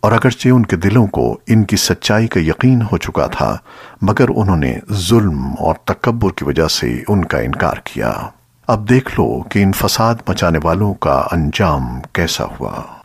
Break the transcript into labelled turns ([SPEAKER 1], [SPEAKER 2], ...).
[SPEAKER 1] اور اگرچہ ان کے دلوں کو ان کی سچائی کا یقین ہو چکا تھا، مگر انہوں نے ظلم اور تکبر کی وجہ سے ان کا انکار کیا۔ اب دیکھ لو کہ ان فساد مچانے والوں کا انجام کیسا ہوا۔